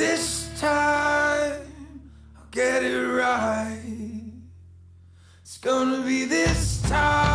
This time I'll get it right. It's gonna be this time.